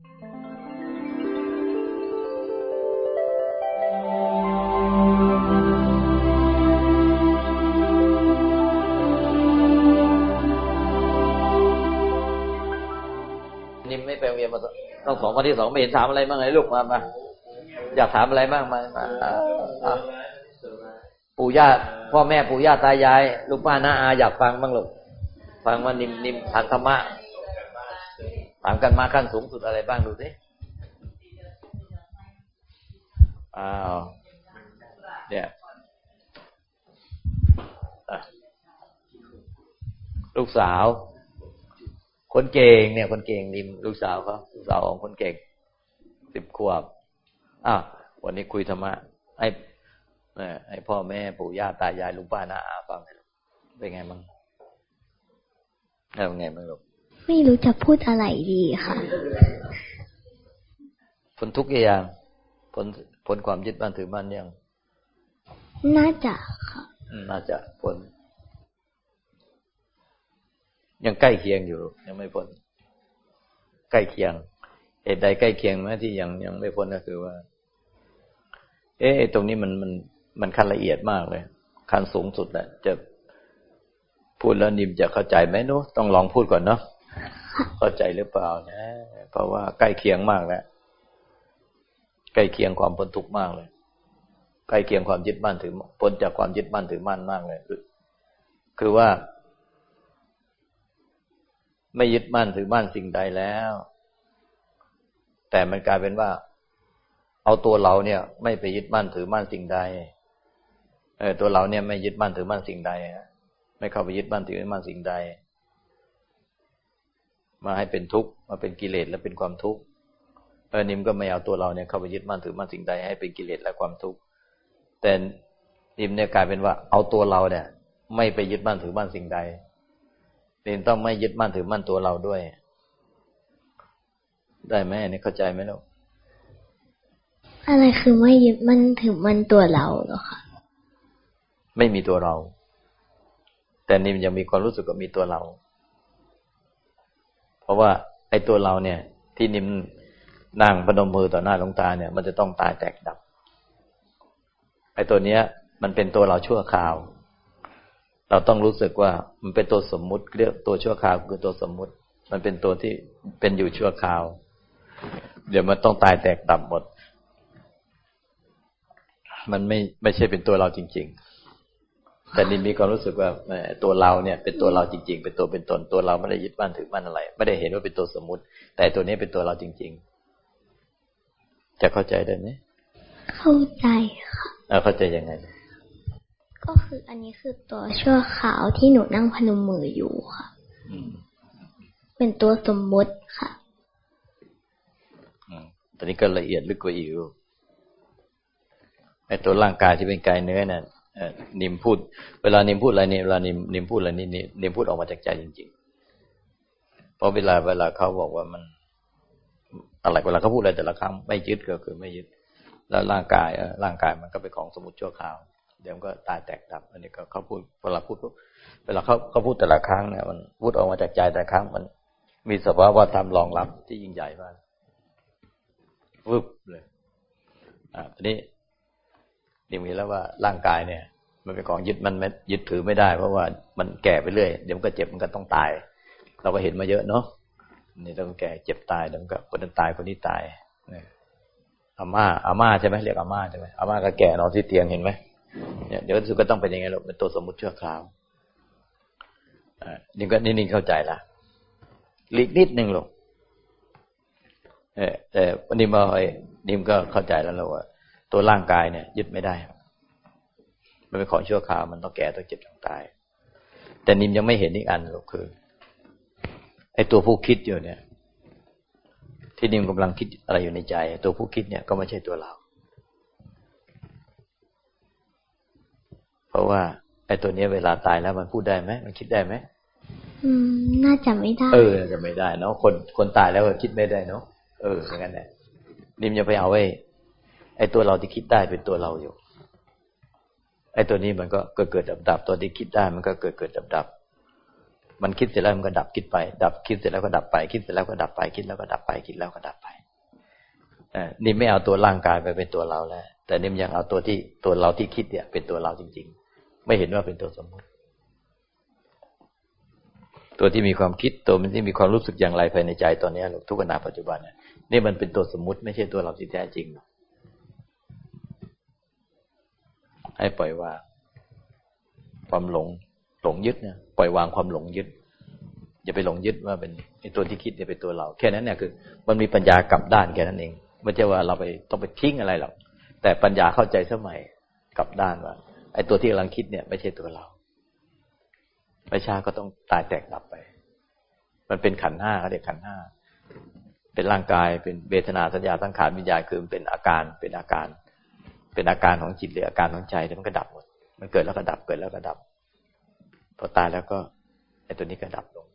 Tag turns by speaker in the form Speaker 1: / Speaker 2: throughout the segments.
Speaker 1: นิมไม่ไปโรงเรียนมาต้องสองวันที่สองไม่เห็นถามอะไรบ้างเลยลูกมามาอยากถามอะไรบ้างมามาปู่ย่าพ่อแม่ปู่ย่าตายาย ลูกป้าน้าอาอยากฟังบ้างลูกฟังว่านิมนิมถามธรรมะามกันมาขั้นสูงสุดอะไรบ้างดูสิอ้าวเนี่ยลูกสาว คนเก่งเนี่ย คนเก่งนิมลูกสาวเขาลูกสาวของคนเก่งสิบขวบอ้าววันนี้คุยธรรมะให้ให้พ่อแม่ปู่ย่าตายายลุงป้าน้าอาฟังเป็นไงบ้างเป็นไงบ้างลูก
Speaker 2: ไม่รู้จะพูดอะไรดีค่ะ
Speaker 1: พ้นทุกอย่างพ้นพ้นความยึดบ้านถือบ้านยัง
Speaker 2: น่าจะค่ะ
Speaker 1: น่าจะพ้นยังใกล้เคียงอยู่ ยังไม่พ้นใกล้เคียงเหตุใดใกล้เคียงไหมที่ยังยังไม่พ้นก็คือว่า เอ๊ะตรงนี้มันมันมันขั้นละเอียดมากเลยขั้นสูงสุดแหละจะพูดแล้วนิมจะเข้าใจไหมนุต้องลองพูดก่อนเนาะ เข้าใจหรือเปล่านะ เพราะว่าใกล้เคียงมากแล้วใกล้เคียงความพ้นทุกข์มากเลย ใกล้เคียงความยึดมั่นถือพ้นจากความยึดมั่นถือมั่นมากเลย คือ คือว่า ไม่ยึดมั่นถือมั่นสิ่งใดแล้ว แต่มันกลายเป็นว่า เอาตัวเราเนี่ย ไม่ไปยึดมั่นถือมั่นสิ่งใด เออตัวเราเนี่ยไม่ยึดมั่นถือมั่นสิ่งใดไม่เข้าไปยึดมั่นถือมั่นสิ่งใด มาให้เป็นทุกข์มาเป็นกิเลสและเป็นความทุกข์เออนิมก็ไม่เอาตัวเราเนี่ยเข้าไปยึดมั่นถือมั่นสิ่งใดให้เป็นกิเลสและความทุกข์แต่นิมเนี่ยกลายเป็นว่า เอาตัวเราเนี่ย ไม่ไปยึดมั่นถือมั่นสิ่งใดนิมต้องไม่ยึดมั่นถือมั่นตัวเราด้วย ได้ไหมนี่เข้าใจไหมลูก
Speaker 2: อะไรคือไม่ยึดมั่นถือมั่นตัวเราเหรอคะ
Speaker 1: ไม่มีตัวเรา แต่นิมยังมีความรู้สึกว่ามีตัวเรา ราะว่าไอ้ตัวเราเนี่ย ที่นิมนั่งพนมมือต่อหน้าหลวงตาเนี่ย มันจะต้องตายแตกดับ ไอ้ตัวเนี้ย มันเป็นตัวเราชั่วคราว เราต้องรู้สึกว่ามันเป็นตัวสมมุติเรียกตัวชั่วคราวคือตัวสมมุติ มันเป็นตัวที่เป็นอยู่ชั่วคราว เดี๋ยวมันต้องตายแตกดับหมด มันไม่ไม่ใช่เป็นตัวเราจริง ๆ แต่นี่มีความรู้สึกว่าตัวเราเนี่ยเป็นตัวเราจริง ๆ เป็นตัวเป็นตนตัวเราไม่ได้ยึดมั่นถือมั่นอะไร ไม่ได้เห็นว่าเป็นตัวสมมุติ แต่ตัวนี้เป็นตัวเราจริง ๆ จะเข้าใจได้ไหม
Speaker 2: เข้าใจค่ะ
Speaker 1: เข้าใจยังไง
Speaker 2: ก็คืออันนี้คือตัวชั่วขาวที่หนูนั่งพนมมืออยู่ค่ะเป็นตัวสมมุติค่ะ
Speaker 1: ตอนนี้ก็ละเอียดลึกกว่าอีกไอ้ตัวร่างกายที่เป็นกายเนื้อเนี่ย นิมพูด เวลานิมพูดอะไรนี่เวลานิมนิมพูดอะไรนี่นิมพูดออกมาจากใจจริงๆเพราะเวลาเวลาเขาบอกว่ามันอะไรเวลาเขาพูดอะไรแต่ละคำไม่ยึดก็คือไม่ยึด แล้วร่างกายร่างกายมันก็เป็นของสมุติชั่วคราว เดี๋ยวมันก็ตายแตกดับ อันนี้ก็เขาพูดเวลาพูดเวลาเขาเขาพูดแต่ละครั้งเนี่ยมันพูดออกมาจากใจแต่ครั้งมัน มีสภาวะธรรมรองรับที่ยิ่งใหญ่มากวึบเลยอ่าทีนี้ นี่มีแล้วว่าร่างกายเนี่ย มันเป็นของยึดมันไม่ยึดถือไม่ได้ เพราะว่ามันแก่ไปเรื่อยเดี๋ยวมันก็เจ็บมันก็ต้องตาย เราก็เห็นมาเยอะเนาะนี่ต้องแก่เจ็บตายเดี๋ยวก็คนนั้นตายคนนี้ตายเนี่ยอาม่าอาม่าใช่ไหมเรียกอาม่าใช่ไหมอาม่าก็แก่นอนที่เตียงเห็นไหมเนี่ยเดี๋ยวสุดก็ต้องเป็นยังไงหรอกเป็นตัวสมมุติชั่วคราวอ่านี่ก็นี่นี่เข้าใจละหลีกนิดหนึ่งหรอกเออแต่วันนี้มาไอ้นิมก็เข้าใจแล้วเราว่า ตัวร่างกายเนี่ย ยึดไม่ได้ มันเป็นของชั่วคราวมันต้องแก่ต้องเจ็บต้องตาย แต่นิมยังไม่เห็นอีกอันหรอกคือไอ้ตัวผู้คิดอยู่เนี่ย ที่นิมกำลังคิดอะไรอยู่ในใจ ตัวผู้คิดเนี่ยก็ไม่ใช่ตัวเรา เพราะว่าไอ้ตัวนี้เวลาตายแล้วมันพูดได้ไหมมันคิดได้ไหม
Speaker 2: อืม น่าจะไม่ได้
Speaker 1: เออจะไม่ได้เนาะคนคนตายแล้วคิดไม่ได้เนาะเอออย่างนั้นแหละนิมจะไปเอาไว้ ไอ้ตัวเราที่คิดได้เป็นตัวเราอยู่ ไอ้ตัวนี้มันก็เกิดเกิดดับดับตัวที่คิดได้มันก็เกิดเกิดดับดับมันคิดเสร็จแล้วมันก็ดับคิดไป ดับคิดเสร็จแล้วก็ดับไป คิดเสร็จแล้วก็ดับไป คิดแล้วก็ดับไปคิดแล้วก็ดับไปนี่ไม่เอาตัวร่างกายไปเป็นตัวเราแล้ว แต่นี่ยังเอาตัวที่ตัวเราที่คิดเนี่ย เป็นตัวเราจริง ๆ ไม่เห็นว่าเป็นตัวสมมติ ตัวที่มีความคิดตัวมันที่มีความรู้สึกอย่างไรภายในใจตอนนี้ทุกขณะปัจจุบันเนี่ยนี่มันเป็นตัวสมมติไม่ใช่ตัวเราที่แท้จริง ให้ปล่อยวางความหลงหลงยึดเนี่ยปล่อยวางความหลงยึด อย่าไปหลงยึดว่าเป็นไอ้ตัวที่คิดเนี่ยเป็นตัวเรา แค่นั้นเนี่ยคือ มันมีปัญญากลับด้านแค่นั้นเองไม่ใช่ว่าเราไปต้องไปทิ้งอะไรหรอกแต่ปัญญาเข้าใจสมัยกลับด้านว่า ไอ้ตัวที่กำลังคิดเนี่ย ไม่ใช่ตัวเราประชาก็ต้องตายแตกดับไป มันเป็นขันห้าเขาเรียกขันห้าเป็นร่างกายเป็นเวทนาสัญญาสังขารวิญญาณคือเป็นอาการเป็นอาการ เป็นอาการของจิตหรืออาการของใจแล้วมันก็ดับหมด มันเกิดแล้วก็ดับ เกิดแล้วก็ดับ พอตายแล้วก็ไอ้ตัวนี้ก็ดับลง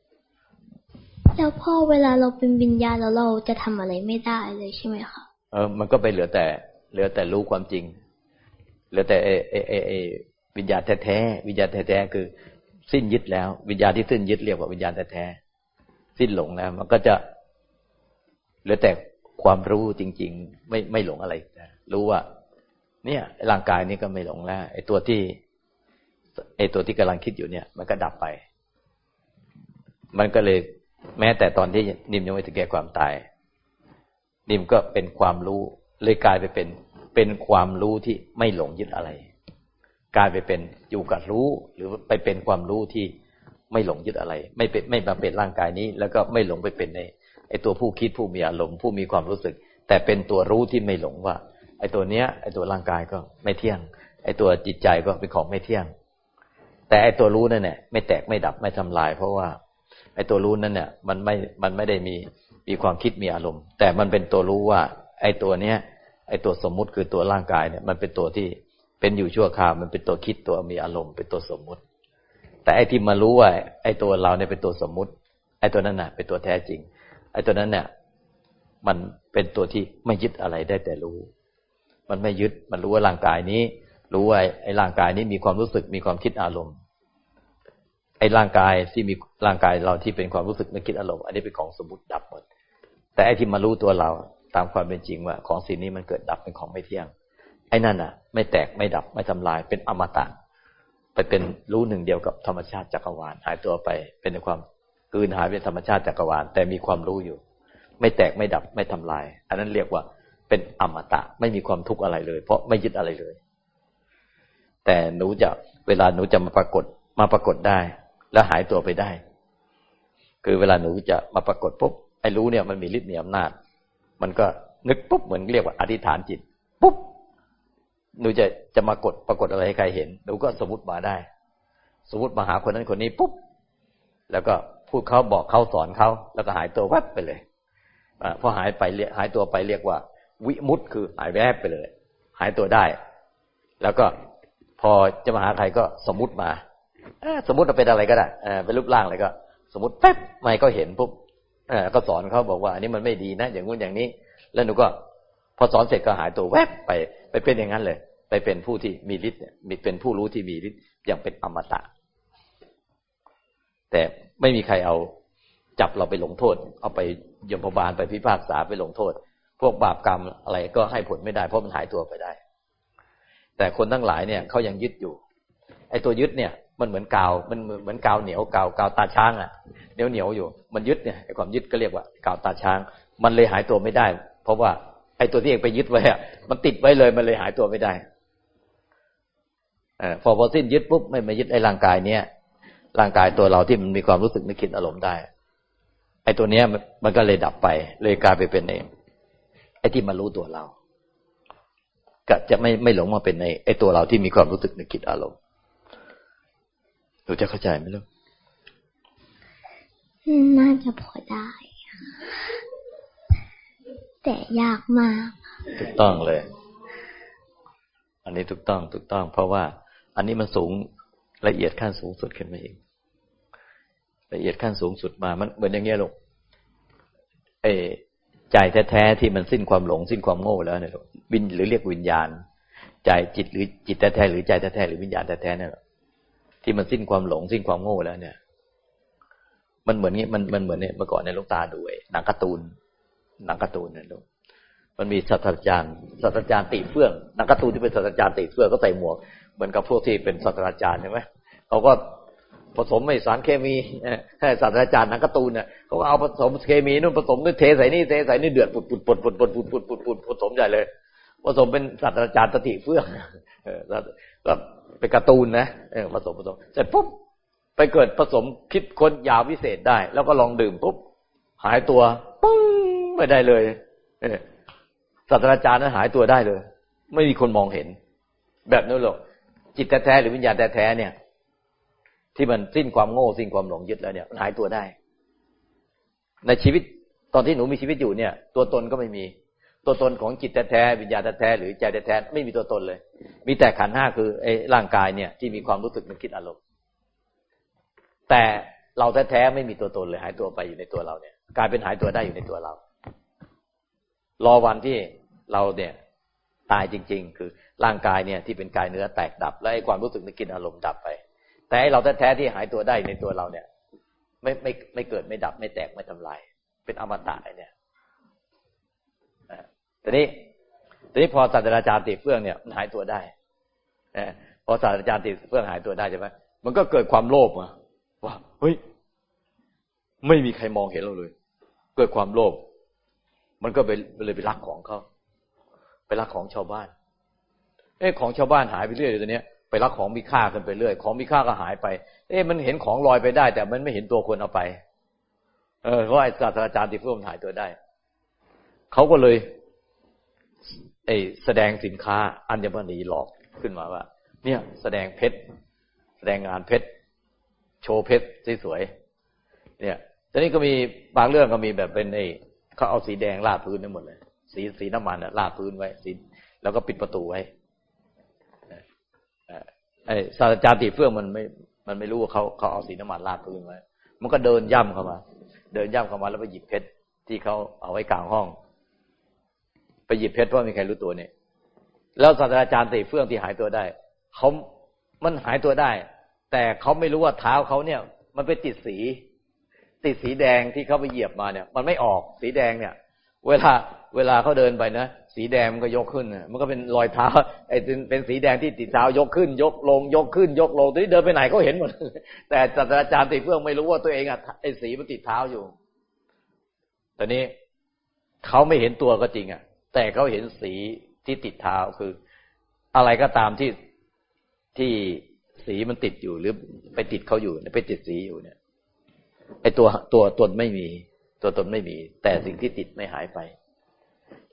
Speaker 2: แล้วพ่อเวลาเราเป็นวิญญาณแล้วเราจะทำอะไรไม่ได้เลยใช่ไหมคะ
Speaker 1: เออ มันก็ไปเหลือแต่ เหลือแต่รู้ความจริง เหลือแต่เอเอเอเอวิญญาณแท้ๆวิญญาณแท้ๆคือ สิ้นยึดแล้ว วิญญาณที่สิ้นยึดเรียกว่าวิญญาณแท้ๆสิ้นหลงแล้ว มันก็จะ เหลือแต่ความรู้จริง ๆ ไม่ไม่หลงอะไรรู้ว่า เนี่ย ร่างกายนี้ก็ไม่หลงแล้วไอ้ตัวที่ไอ้ตัวที่กำลังคิดอยู่เนี่ย มันก็ดับไป มันก็เลยแม้แต่ตอนที่นิมยังไม่ถึงแก่ความตาย นิมก็เป็นความรู้ เลยกลายไปเป็นเป็นความรู้ที่ไม่หลงยึดอะไร กลายไปเป็นอยู่กับรู้ หรือไปเป็นความรู้ที่ไม่หลงยึดอะไร ไม่เป็นไม่มาเป็นร่างกายนี้ แล้วก็ไม่หลงไปเป็นในไอตัวผู้คิดผู้มีอารมณ์ผู้มีความรู้สึก แต่เป็นตัวรู้ที่ไม่หลงว่า ไอตัวเนี้ย ไอตัวร่างกายก็ไม่เที่ยง ไอตัวจิตใจก็เป็นของไม่เที่ยง แต่ไอตัวรู้นั่นแหละไม่แตกไม่ดับไม่ทำลาย เพราะว่าไอ้ตัวรู้นั้นเนี่ย มันไม่มันไม่ได้มีมีความคิดมีอารมณ์ แต่มันเป็นตัวรู้ว่า ไอ้ตัวเนี้ย ไอ้ตัวสมมุติคือตัวร่างกายเนี่ย มันเป็นตัวที่เป็นอยู่ชั่วคราวมันเป็นตัวคิดตัวมีอารมณ์เป็นตัวสมมุติ แต่ไอ้ที่มารู้ว่า ไอ้ตัวเราเนี่ยเป็นตัวสมมุติ ไอ้ตัวนั้นน่ะ เป็นตัวแท้จริง ไอ้ตัวนั้นเนี่ยมันเป็นตัวที่ไม่ยึดอะไรได้แต่รู้ มันไม่ยึด มันรู้ว่าร่างกายนี้ รู้ว่าไอ้ร่างกายนี้มีความรู้สึกมีความคิดอารมณ์ ไอ้ร่างกายที่มีร่างกายเราที่เป็นความรู้สึกนึกคิดอารมณ์อันนี้เป็นของสมมติดับหมด แต่ไอ้ที่มารู้ตัวเราตามความเป็นจริงว่า ของสิ่งนี้มันเกิดดับเป็นของไม่เที่ยง ไอ้นั่นอะ ไม่แตกไม่ดับไม่ทำลายเป็นอมตะไปเป็นรู้หนึ่งเดียวกับธรรมชาติจักรวาลหายตัวไปเป็นความกืนหายเป็นธรรมชาติจักรวาลแต่มีความรู้อยู่ ไม่แตกไม่ดับไม่ทำลาย อันนั้นเรียกว่า เป็นอมตะ ไม่มีความทุกข์อะไรเลย เพราะไม่ยึดอะไรเลย แต่หนูจะเวลาหนูจะมาปรากฏมาปรากฏได้ แล้วหายตัวไปได้ คือเวลาหนูจะมาปรากฏปุ๊บไอ้รู้เนี่ยมันมีฤทธิ์มีอำนาจ มันก็นึกปุ๊บเหมือนเรียกว่าอธิษฐานจิตปุ๊บหนูจะจะมากดปรากฏอะไรให้ใครเห็นหนูก็สมมติมาได้ สมมติมาหาคนนั้นคนนี้ปุ๊บแล้วก็พูดเขาบอกเขาสอนเขาแล้วก็หายตัววับไปเลยอพอหายไปหายตัวไปเรียกว่า วิมุตคือหายแวบไปเลย หายตัวได้ แล้วก็พอจะมาหาใครก็สมมุติมาสมมติเราเป็นอะไรก็ได้เป็นรูปร่างอะไรก็ สมมติแป๊บไม่ก็เห็นปุ๊บก็สอนเขาบอกว่าอันนี้มันไม่ดีนะอย่างงู้นอย่างนี้ แล้วหนูก็ พอสอนเสร็จก็หายตัวแวบไป ไปเป็นอย่างนั้นเลย ไปเป็นผู้ที่มีฤทธิ์มีเป็นผู้รู้ที่มีฤทธิ์อย่างเป็นอมตะ แต่ไม่มีใครเอาจับเราไปลงโทษ เอาไปยมพบาลไปพิพากษาไปลงโทษ พวกบาปกรรมอะไรก็ให้ผลไม่ได้ เพราะมันหายตัวไปได้ แต่คนทั้งหลายเนี่ยเขายังยึดอยู่ ไอ้ตัวยึดเนี่ย มันเหมือนกาว มันเหมือนกาวเหนียวกาวกาวตาช้างอะเหนียวเหนียวอยู่ มันยึดเนี่ยไอ้ความยึดก็เรียกว่ากาวตาช้าง มันเลยหายตัวไม่ได้ เพราะว่าไอ้ตัวที่เองไปยึดไว้อะมันติดไว้เลยมันเลยหายตัวไม่ได้อพอพอสิ้นยึดปุ๊บไม่มายึดไอ้ร่างกายเนี้ยร่างกายตัวเราที่มันมีความรู้สึกนึกคิดอารมณ์ได้ ไอ้ตัวเนี้ยมันก็เลยดับไป เลยกลายไปเป็นเอง อ้ที่มารู้ตัวเราก็จะไม่ไม่หลงมาเป็นในไอ้ตัวเราที่มีความรู้สึกนึกคิดอารมณ์หนูจะเข้าใจไหมลูก
Speaker 2: น่าจะพอได้ แต่ยากมาก
Speaker 1: ถูกต้องเลย อันนี้ถูกต้องถูกต้อง เพราะว่า อันนี้มันสูงละเอียดขั้นสูงสุดขึ้นมาเองละเอียดขั้นสูงสุดมามันเหมือนอย่างเงี้ยลูกเอ ใจแท้ๆที่มันสิ้นความหลง สิ้นความโง่แล้วเนี่ยวินหรือเรียกวิญญาณ ใจจิตหรือจิตแท้ๆหรือใจแท้ๆหรือวิญญาณแท้ๆเนี่ยที่มันสิ้นความหลง สิ้นความโง่แล้วเนี่ย มันเหมือนงี้มันมันเหมือนเนี่ยเมื่อก่อนในลูกตาดูไอ้หนังการ์ตูน หนังการ์ตูนเนี่ยลูกมันมีศาสตราจารย์ศาสตราจารย์ตีเฟื่องหนังการ์ตูนที่เป็นศาสตราจารย์ตีเฟื่องก็ใส่หมวกเหมือนกับพวกที่เป็นศาสตราจารย์ใช่ไหมเขาก็ ผสมไม่สารเคมีศาสตราจารย์นังการ์ตูนเนี่ยเขาก็เอาผสมเคมีนู่นผสมด้วยเทใส่นี่เทใส่นี่เดือดปุดปุดปุดปุดปุดปุดปุดปุดปุดผสมใหญ่เลย ผสมเป็นศาสตราจารย์ตติเฟื่องก็เป็นการ์ตูนนะผสมผสมเสร็จปุ๊บไปเกิดผสมคิดค้นยาวิเศษได้ แล้วก็ลองดื่มปุ๊บหายตัวปึ้งไม่ได้เลยศาสตราจารย์นั้นหายตัวได้เลย ไม่มีคนมองเห็น แบบนั้นหรอกจิตแท้ๆหรือวิญญาณแท้ๆเนี่ย ที่มันสิ้นความโง่สิ้นความหลงยึดแล้วเนี่ยมันหายตัวได้ ในชีวิตตอนที่หนูมีชีวิตอยู่เนี่ย ตัวตนก็ไม่มีตัวตนของจิตแท้ๆวิญญาณแท้ๆหรือใจแท้ๆไม่มีตัวตนเลย มีแต่ขันห้าคือไอ้ร่างกายเนี่ย ที่มีความรู้สึกนึกคิดอารมณ์แต่เราแท้ๆไม่มีตัวตนเลย หายตัวไปอยู่ในตัวเราเนี่ย กลายเป็นหายตัวได้อยู่ในตัวเรา รอวันที่เราเนี่ย ตายจริง ๆ คือร่างกายเนี่ยที่เป็นกายเนื้อแตกดับ และไอ้ความรู้สึกนึกคิดอารมณ์ดับไป แต่เราแท้ๆที่หายตัวได้ในตัวเราเนี่ย ไม่ไม่ไม่เกิดไม่ดับไม่แตกไม่ทำลาย เป็นอมตะเนี่ยทีนี้ทีนี้พอศาสตราจารย์ติเฟื่องเนี่ยหายตัวได้พอศาสตราจารย์ติเฟื่องหายตัวได้ใช่ไหมมันก็เกิดความโลภมาว่าเฮ้ยไม่มีใครมองเห็นเราเลย เกิดความโลภมันก็ไปเลยไปรักของเขาไปรักของชาวบ้านเอ้ของชาวบ้านหายไปเรื่อยเลยตัวเนี้ย ไปรักของมีค่ากันไปเรื่อย ของมีค่าก็หายไป เอ้มันเห็นของลอยไปได้ แต่มันไม่เห็นตัวคนเอาไป เออเพราะไอ้ศาสตราจารย์ที่เพิ่มถ่ายตัวได้ เขาก็เลยไอ้แสดงสินค้าอัญมณีหลอกขึ้นมาว่า เนี่ย แสดงเพชรแสดงงานเพชรโชว์เพชรสวยๆเนี่ยทีนี้ก็มีบางเรื่องก็มีแบบเป็นไอ้เขาเอาสีแดงลาดพื้นทั้งหมดเลย สีสีน้ำมันลาดพื้นไว้สีแล้วก็ปิดประตูไว้ ไอ้ศาสตราจารย์ตีเฟื่องมันไม่ มันไม่รู้ว่าเขาเขาเอาสีน้ำมันลาดพื้นไว้ มันก็เดินย่ำเข้ามา เดินย่ำเข้ามาแล้วไปหยิบเพชรที่เขาเอาไว้กลางห้อง ไปหยิบเพชรเพราะมีใครรู้ตัวเนี่ยแล้วศาสตราจารย์ตีเฟื่องที่หายตัวได้เขามันหายตัวได้ แต่เขาไม่รู้ว่าเท้าเขาเนี่ย มันไปติดสี ติดสีแดงที่เขาไปเหยียบมาเนี่ย มันไม่ออกสีแดงเนี่ย เวลา เวลาเขาเดินไปนะ สีแดงมันก็ยกขึ้นมันก็เป็นรอยเท้าไอ้เป็นสีแดงที่ติดเท้ายกขึ้น ยกลง ยกขึ้น ยกลงตอนนี้เดินไปไหนเขาเห็นหมดแต่ศาสตราจารย์ติเฟื่องไม่รู้ว่าตัวเองอะไอ้สีมันติดเท้าอยู่ตอนนี้เขาไม่เห็นตัวก็จริง อะ แต่เขาเห็นสีที่ติดเท้าคือ อะไรก็ตามที่ที่สีมันติดอยู่หรือไปติดเขาอยู่ไปติดสีอยู่เนี่ยไอ้ตัวตัวตนไม่มี ตัวตนไม่มี แต่สิ่งที่ติดไม่หายไป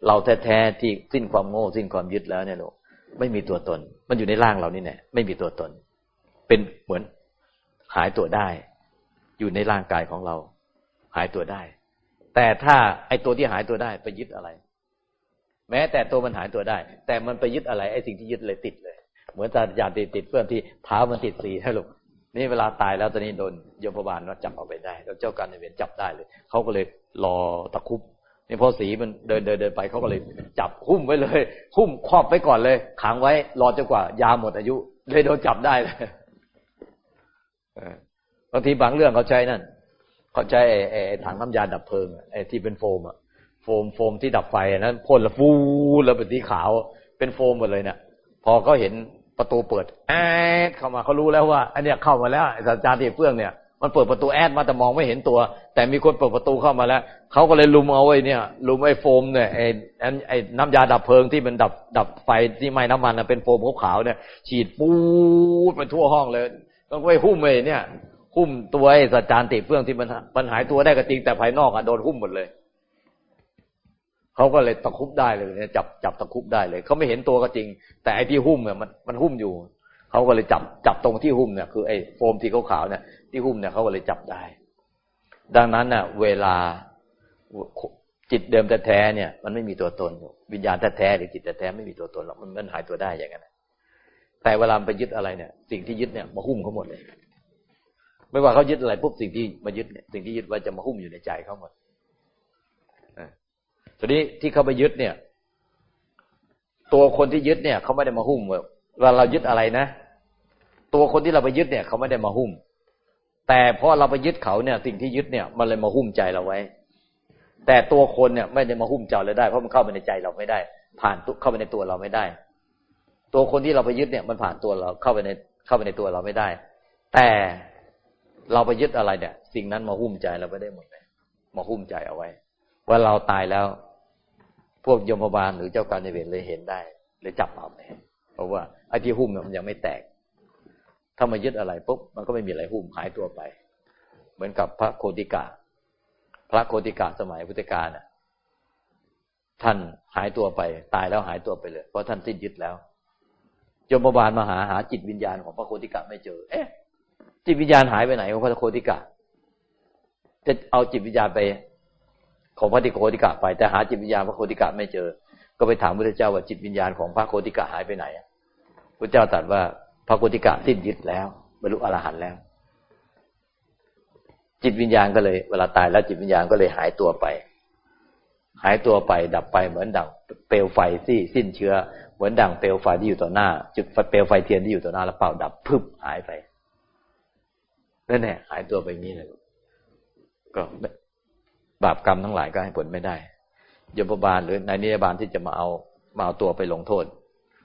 Speaker 1: เราแท้ๆที่สิ้นความโง่สิ้นความยึดแล้วเนี่ยลูกไม่มีตัวตน มันอยู่ในร่างเรานี่แน่ไม่มีตัวตน เป็นเหมือนหายตัวได้ อยู่ในร่างกายของเรา หายตัวได้ แต่ถ้าไอ้ตัวที่หายตัวได้ไปยึดอะไร แม้แต่ตัวมันหายตัวได้ แต่มันไปยึดอะไรไอ้สิ่งที่ยึดเลยติดเลย เหมือนตาญาติติดเพื่อนที่เท้ามันติดสีให้ลูกนี่เวลาตายแล้วตอนนี้โดนโยมบาลว่าจับเอาไปได้แล้วเจ้าการในเวรจับได้เลยเขาก็เลยรอตะคุบ นี่พอสีมันเดินเดินเดินไปเขาก็เลย จับหุ้มไว้เลย หุ้มครอบไว้ก่อนเลย ขังไว้รอจนกว่า ยาหมดอายุเลยโดนจับได้เลยบางทีบางเรื่องเขาใช้นั่นเขาใช้ไอ้ถังน้ำยาดับเพลิงไอ้ที่เป็นโฟมอะโฟมโฟมที่ดับไฟนั้นพ่นแล้วฟูแล้วเป็นสีขาว เป็นโฟมหมดเลยเนี่ยพอเขาเห็นประตูเปิดแอดเข้ามาเขารู้แล้วว่า อันเนี้ยเข้ามาแล้วอาจารย์ที่เฟื่องเนี่ย มันเปิดประตูแอดมาแต่มองไม่เห็นตัว แต่มีคนเปิดประตูเข้ามาแล้วเขาก็เลยลุมเอาไว้เนี่ยลุมไอ้โฟมเนี่ยไอ้ไอ้น้ำยาดับเพลิงที่มันดับดับไฟที่ไหม้น้ำมันเป็นโฟมขาวๆเนี่ย ฉีดปูดไปทั่วห้องเลยต้องไปหุ้มไอ้เนี่ยหุ้มตัวไอ้อาจารติเฟื่องที่มันมันหายตัวได้ก็จริงแต่ภายนอกอะโดนหุ้มหมดเลยเขาก็เลยตะคุบได้เลยเนี่ยจับจับตะคุบได้เลยเขาไม่เห็นตัวก็จริง แต่ไอ้ที่หุ้มเนี่ยมันมันหุ้มอยู่ เขาก็เลยจับจับตรงที่หุ้มเนี่ยคือไอ้โฟมที่ขาวๆเนี่ยที่หุ้มเนี่ยเขาก็เลยจับได้ ดังนั้นน่ะ เวลาจิตเดิมแท้ๆเนี่ย มันไม่มีตัวตนวิญญาณแท้ๆหรือจิตแท้ๆไม่มีตัวตนหรอกมันมันหายตัวได้อย่างนั้นแต่เวลาไปยึดอะไรเนี่ย สิ่งที่ยึดเนี่ยมาหุ้มเขาหมดเลย ไม่ว่าเขายึดอะไรปุ๊บสิ่งที่มายึดเนี่ยสิ่งที่ยึดไว้จะมาหุ้มอยู่ในใจเขาหมดทีนี้ที่เขาไปยึดเนี่ย ตัวคนที่ยึดเนี่ยเขาไม่ได้มาหุ้มเว่าเรายึดอะไรนะ ตัวคนที่เราไปยึดเนี่ย เขาไม่ได้มาหุ้ม แต่พอเราไปยึดเขาเนี่ย สิ่งที่ยึดเนี่ยมันเลยมาหุ้มใจเราไว้ แต่ตัวคนเนี่ยไม่ได้มาหุ้มใจเราได้ เพราะมันเข้าไปในใจเราไม่ได้ ผ่านเข้าไปในตัวเราไม่ได้ ตัวคนที่เราไปยึดเนี่ย มันผ่านตัวเราเข้าไปในเข้าไปในตัวเราไม่ได้ แต่เราไปยึดอะไรเนี่ย สิ่งนั้นมาหุ้มใจเราไม่ได้หมดเลยมาหุ้มใจเอาไว้ ว่าเราตายแล้ว พวกยมบาลหรือเจ้าการในเวรเลยเห็นได้เลยจับเอาไปเพราะว่าไอ้ที่หุ้มมันยังไม่แตก ถ้ามายึดอะไรปุ๊บมันก็ไม่มีอะไรหุ้มหายตัวไป เหมือนกับพระโคติกา พระโคติกาสมัยพุทธกาลน่ะ ท่านหายตัวไป ตายแล้วหายตัวไปเลย เพราะท่านสิ้นยึดแล้วยมบาลมาหาหาจิตวิญญาณของพระโคติกาไม่เจอ เอ๊ะ จิตวิญญาณหายไปไหนของพระโคติกาจะเอาจิตวิญญาณไป ของพระติโคติกะไป แต่หาจิตวิญญาณพระโคติกะไม่เจอ ก็ไปถามพระเจ้าว่าจิตวิญญาณของพระโคติกะหายไปไหนพระเจ้าตรัสว่า พระโคติกะสิ้นยึดแล้วบรรลุอรหันต์แล้ว จิตวิญญาณก็เลย เวลาตายแล้วจิตวิญญาณก็เลยหายตัวไป หายตัวไปดับไปเหมือนดังเปลวไฟที่สิ้นเชื้อ เหมือนดังเปลวไฟที่อยู่ต่อหน้า จุดเปลวไฟเทียนที่อยู่ต่อหน้าแล้วเป่าดับพึบหายไปนั่นแหละหายตัวไปงี้เลยก็บาปกรรมทั้งหลายก็ให้ผลไม่ได้ยมบาลหรือนายนิยบาลที่จะมาเอามาเอาตัวไปลงโทษ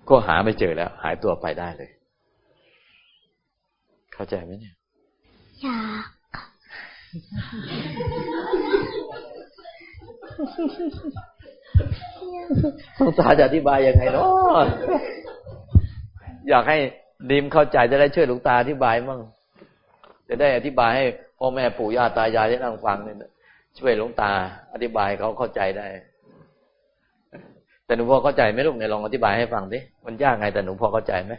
Speaker 1: ก็หาไม่เจอแล้ว หายตัวไปได้เลย เข้าใจไหมเนี่ย
Speaker 2: อยาก
Speaker 1: หลวงตาจะอธิบายยังไงเนาะอยากให้ดิมเข้าใจจะได้ช่วยหลวงตาอธิบายมั่งจะได้อธิบายให้พ่อแม่ปู่ย่าตายายได้นั่งฟังเนี่ยช่วยหลวงตา อธิบายเขาเข้าใจได้ แต่หนูพอเข้าใจไหมลูกเนี่ยลองอธิบายให้ฟังดิมันยากไงแต่หนูพอเข้าใจไหม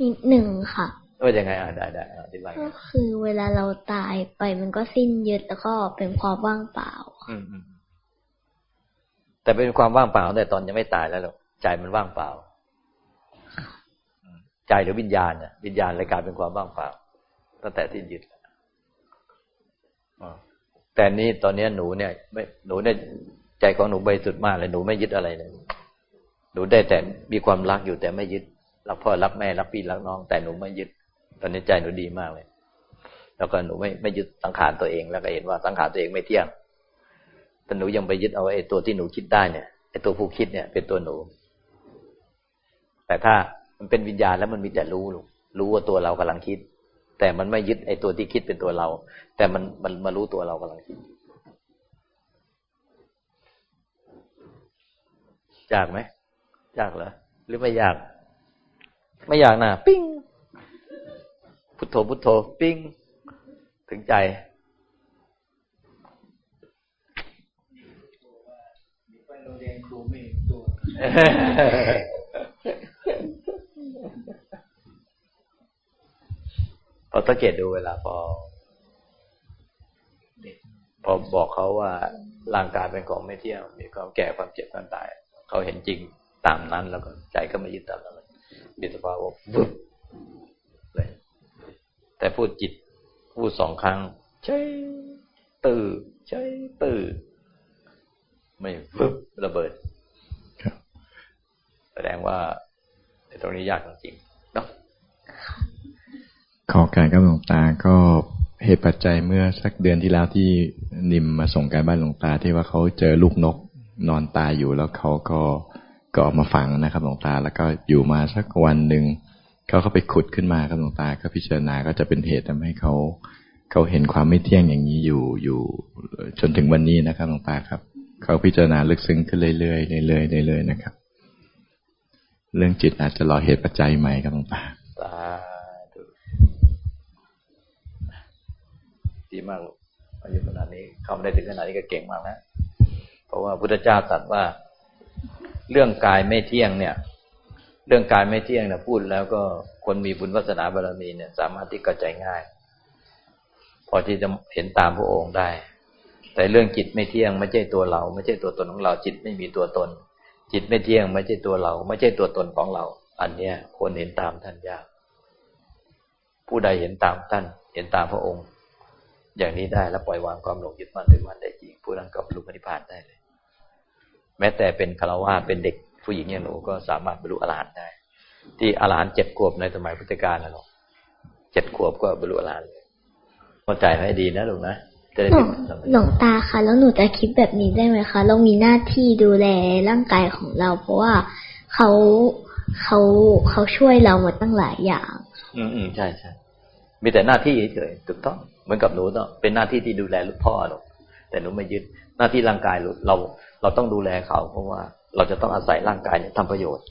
Speaker 2: นิดหนึ่งค่ะ
Speaker 1: ว่ายังไงอ่าได้ได้อธิบาย
Speaker 2: ก็คือเวลาเราตายไปมันก็สิ้นยึดแล้วก็เป็นความว่างเปล่า
Speaker 1: อืมแต่เป็นความว่างเปล่าแต่ตอนยังไม่ตายแล้วหรอกใจมันว่างเปล่าใจหรือวิญญาณเนี่ยวิญญาณเลยกลายเป็นความว่างเปล่า ตั้งแต่ที่ยึดแต่นี้ตอนนี้หนูเนี่ยไม่หนูเนี่ยใจของหนูบริสุทธิ์มากเลยหนูไม่ยึดอะไรเลยหนูได้แต่มีความรักอยู่แต่ไม่ยึดรักพ่อรักแม่รักพี่รักน้อง แต่หนูไม่ยึด ตอนนี้ใจหนูดีมากเลย แล้วก็หนูไม่ไม่ยึดสังขารตัวเอง แล้วก็เห็นว่าสังขารตัวเองไม่เที่ยงแต่หนูยังไปยึดเอาไอ้ตัวที่หนูคิดได้เนี่ยไอ้ตัวผู้คิดเนี่ย เป็นตัวหนู แต่ถ้ามันเป็นวิญญาณแล้วมันมีแต่รู้รู้ว่าตัวเรากำลังคิด แต่มันไม่ยึดไอ้ตัวที่คิดเป็นตัวเรา แต่มันมันมารู้ตัวเรากำลังคิดยากไหมยากเหรอหรือไม่ยาก ไม่ยากนะปิ้ง พุทโธพุทโธปิ้งถึงใจ พอสังเกตดูเวลาพอพอบอกเขาว่าร่างกายเป็นของไม่เที่ยงมีความแก่ความเจ็บความตาย เขาเห็นจริงตามนั้นแล้วก็ใจก็ไม่ยึดตามนั้นมีสภาวะวุบเลย แต่พูดจิตพูดสองครั้งใช่ตื่นใช่ตื่นไม่วุบระเบิดแสดงว่าตรงนี้ยากจริงเนาะ
Speaker 3: ขอการกับหลวงตาก็เหตุปัจจัยเมื่อสักเดือนที่แล้วที่นิมมาส่งการบ้านหลวงตาที่ว่าเขาเจอลูกนกนอนตายอยู่แล้วเขาก็ก็ออกมาฝังนะครับหลวงตาแล้วก็อยู่มาสักวันหนึ่ง เขาก็ไปขุดขึ้นมาครับหลวงตาก็พิจารณาก็จะเป็นเหตุทำให้เขาเขาเห็นความไม่เที่ยงอย่างนี้อยู่อยู่จนถึงวันนี้นะครับหลวงตาครับ เขาพิจารณาลึกซึ้งขึ้นเรื่อยๆเรื่อยๆเรื่อยๆนะครับ เรื่องจิตอาจจะรอเหตุปัจจัยใหม่ครับหลวงตา
Speaker 1: ดีมากอายุขนาดนี้เขาได้ถึงขนาดนี้ก็เก่งมากแล้วเพราะว่าพุทธเจ้าตรัสว่า เรื่องกายไม่เที่ยงเนี่ย เรื่องกายไม่เที่ยงนี่ยพูดแล้วก็คนมีบุญวาสนาบารมีเนี่ย สามารถที่เข้าใจง่าย พอที่จะเห็นตามพระองค์ได้ แต่เรื่องจิตไม่เที่ยง ไม่ใช่ตัวเรา ไม่ใช่ตัวตนของเรา จิตไม่มีตัวตน จิตไม่เที่ยง ไม่ใช่ตัวเรา ไม่ใช่ตัวตนของเรา อันเนี้ยคนเห็นตามท่านยาก ผู้ใดเห็นตามท่าน เห็นตามพระองค์ อย่างนี้ได้แล้วปล่อยวางความหลงยึดมั่นถือมั่นได้จริงผู้นั้นก็บรรลุปฏิพานได้เลย แม้แต่เป็นคารวะเป็นเด็ก ผู้หญิงอย่างหนูก็สามารถบรรลุอรหันต์ได้ ที่อรหันต์เจ็ดขวบในสมัยพุทธกาลนะหรอกเจ็ดขวบก็บรรลุอรหันต์เข้าใจให้ดีนะลูกนะจะได้
Speaker 2: หลวงตาค่ะแล้วหนูจะคิดแบบนี้ได้ไหมคะเรามีหน้าที่ดูแลร่างกายของเรา เพราะว่าเขาเขาเขาช่วยเราหมดตั้งหลายอย่าง
Speaker 1: อืมอืมใช่ใช่มีแต่หน้าที่เฉยถูกต้องเหมือนกับหนูเนาะเป็นหน้าที่ที่ดูแลลูกพ่อหรอกแต่หนูไม่ยึดหน้าที่ร่างกายเราเราต้องดูแลเขา เพราะว่า เราจะต้องอาศัยร่างกายเนี่ยทำประโยชน์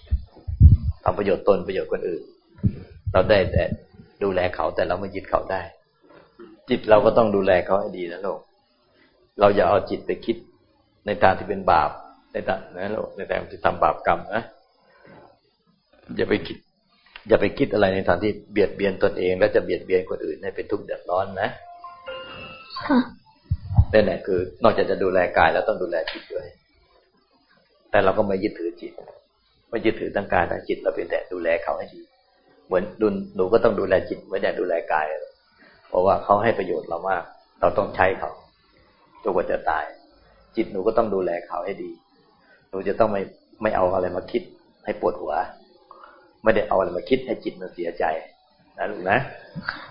Speaker 1: ทำประโยชน์ตนประโยชน์คนอื่น เราได้แต่ดูแลเขาแต่เราไม่ยึดเขาได้ จิตเราก็ต้องดูแลเขาให้ดีนะลูกเราอย่าเอาจิตไปคิดในทางที่เป็นบาปในทางนะลูกในทางที่ทำบาปกรรมนะอย่าไปคิด อย่าไปคิดอะไรในทางที่เบียดเบียนตนเอง และจะเบียดเบียนคนอื่นให้เป็นทุกข์เดือดร้อนนะนั่นแหละคือนอกจากจะดูแลกายแล้วต้องดูแลจิตด้วย แต่เราก็ไม่ยึดถือจิต ไม่ยึดถือทั้งกายทั้งจิต เราเป็นแต่ดูแลเขาให้ดี เหมือนดุลหนูก็ต้องดูแลจิตไม่ได้ดูแลกาย เพราะว่าเขาให้ประโยชน์เรามาก เราต้องใช้เขาจนกว่าจะตาย จิตหนูก็ต้องดูแลเขาให้ดี หนูจะต้องไม่ไม่เอาอะไรมาคิด ให้ปวดหัว ไม่ได้เอาอะไรมาคิดให้จิตมันเสียใจนะลูกนะ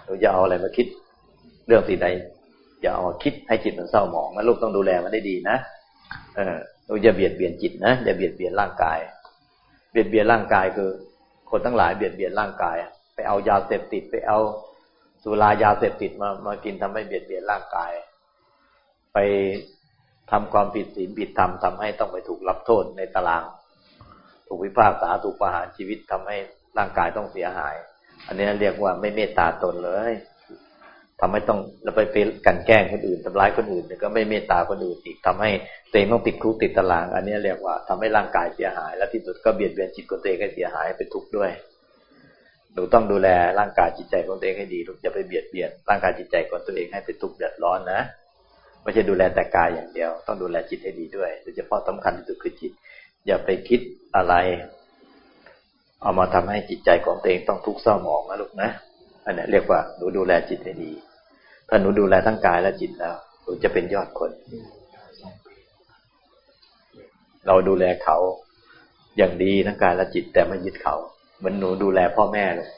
Speaker 1: หนูจะเอาอะไรมาคิด เรื่องสิ่งใดอย่าเอามาคิดให้จิตมันเศร้าหมองนะลูกต้องดูแลมันได้ดีนะ เออ หนูอย่าเบียดเบียนจิตนะอย่าเบียดเบียนร่างกาย เบียดเบียนร่างกายคือ คนทั้งหลายเบียดเบียนร่างกาย ไปเอายาเสพติดไปเอาสุรายาเสพติดมามากินทำให้เบียดเบียนร่างกาย ไปทำความผิดศีลผิดธรรมทำให้ต้องไปถูกรับโทษในตาราง ถูกวิพากษาถูกประหารชีวิตทำให้ร่างกายต้องเสียหาย อันนี้เรียกว่าไม่เมตตาตนเลย ทำให้ต้องเราไปเป็นกันแกล้งคนอื่นทำร้ายคนอื่นก็ไม่เมตตาคนอื่นอีกทำให้ตัวเองต้องติดคุกติดตาราง อันนี้เรียกว่าทำให้ร่างกายเสียหาย และที่สุดก็เบียดเบียนจิตของตัวเองให้เสียหายเป็นทุกข์ด้วยหนูต้องดูแลร่างกายจิตใจของตัวเองให้ดีลูกอย่าไปเบียดเบียนร่างกายจิตใจของตัวเองให้เป็นทุกข์เดือดร้อนนะไม่ใช่ดูแลแต่กายอย่างเดียว ต้องดูแลจิตให้ดีด้วยโดยเฉพาะสำคัญที่สุดคือจิต อย่าไปคิดอะไร เอามาทำให้จิตใจของตัวเองต้องทุกข์เศร้าหมองนะลูกนะอันนี้เรียกว่าหนูดูแลจิตให้ดี ถ้าหนูดูแลทั้งกายและจิตแล้วหนูจะเป็นยอดคน เราดูแลเขาอย่างดีทั้งกายและจิต แต่ไม่ยึดเขาเหมือนหนูดูแลพ่อแม่เลย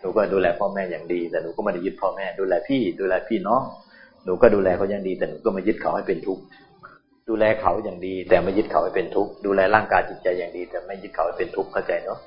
Speaker 1: หนูก็ดูแลพ่อแม่อย่างดี แต่หนูก็ไม่ได้ยึดพ่อแม่ ดูแลพี่ ดูแลพี่น้องหนูก็ดูแลเขาอย่างดี แต่หนูก็ไม่ยึดเขาให้เป็นทุกข์ดูแลเขาอย่างดี แต่ไม่ยึดเขาให้เป็นทุกข์ดูแลร่างกายจิตใจอย่างดี แต่ไม่ยึดเขาให้เป็นทุกข์เข้าใจเนาะ